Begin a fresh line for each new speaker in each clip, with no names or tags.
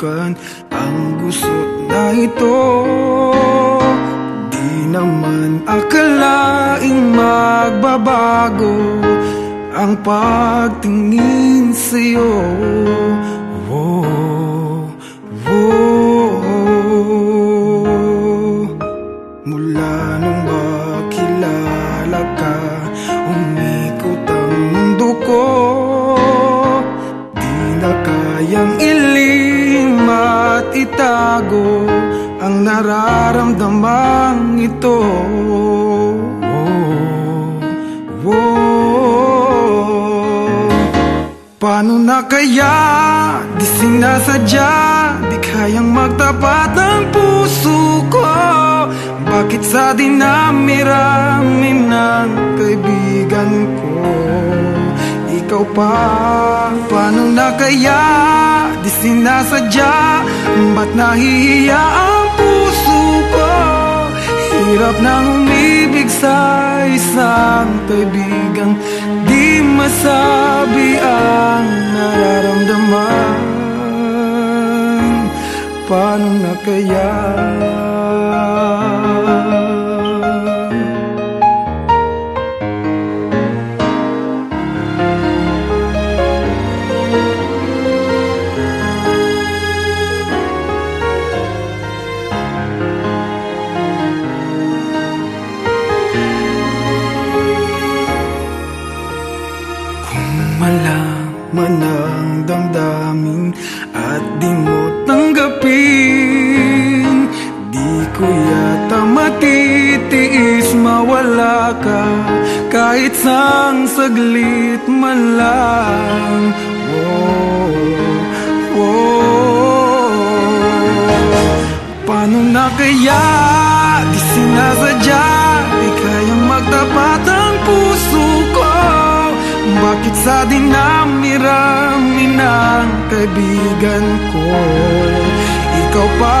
kaibigan Ang gusto na ito. Di naman akalaing magbabago Ang pagtingin sa'yo Ang nararamdamang ito. Oh, oh. Paano na kaya di sinasadya? Di kayang magtapat ang puso ko. Bakit sa dinami-rami ng kaibigan ko? Ikaw pa, paano na kaya di sinasadya Ba't nahihiya ang puso ko? Hirap nang umibig sa isang kaibigang Di masabi ang nararamdaman. Paano na kaya? Malaman ang damdamin At di mo tanggapin. Di ko yata matitiis mawala ka Kahit sang saglit man lang. Oh, oh. Paano na kaya di sinasadya? Di kayang magtapat ang puso bakit sa dinami-rami ng kaibigan ko? Ikaw pa,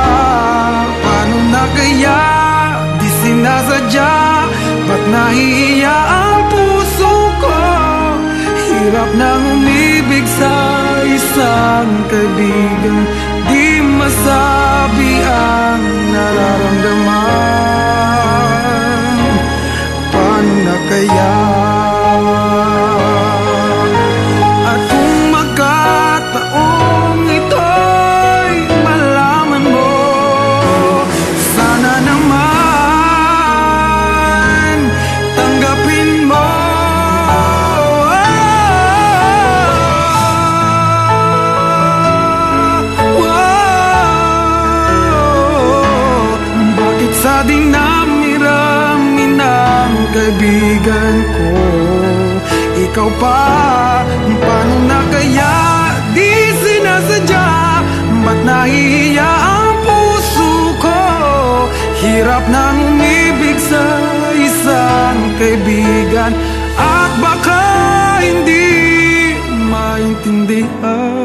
paano na kaya? Di sinasadya Ba't nahihiya ang puso ko? Hirap nang umibig sa isang kaibigan Di masabi ang nararamdaman dinami-rami ng kaibigan ko. Ikaw pa Paano na kaya di sinasadya? Ba't nahihiya ang puso ko? Hirap nang umibig sa isang kaibigan. At baka hindi maintindihan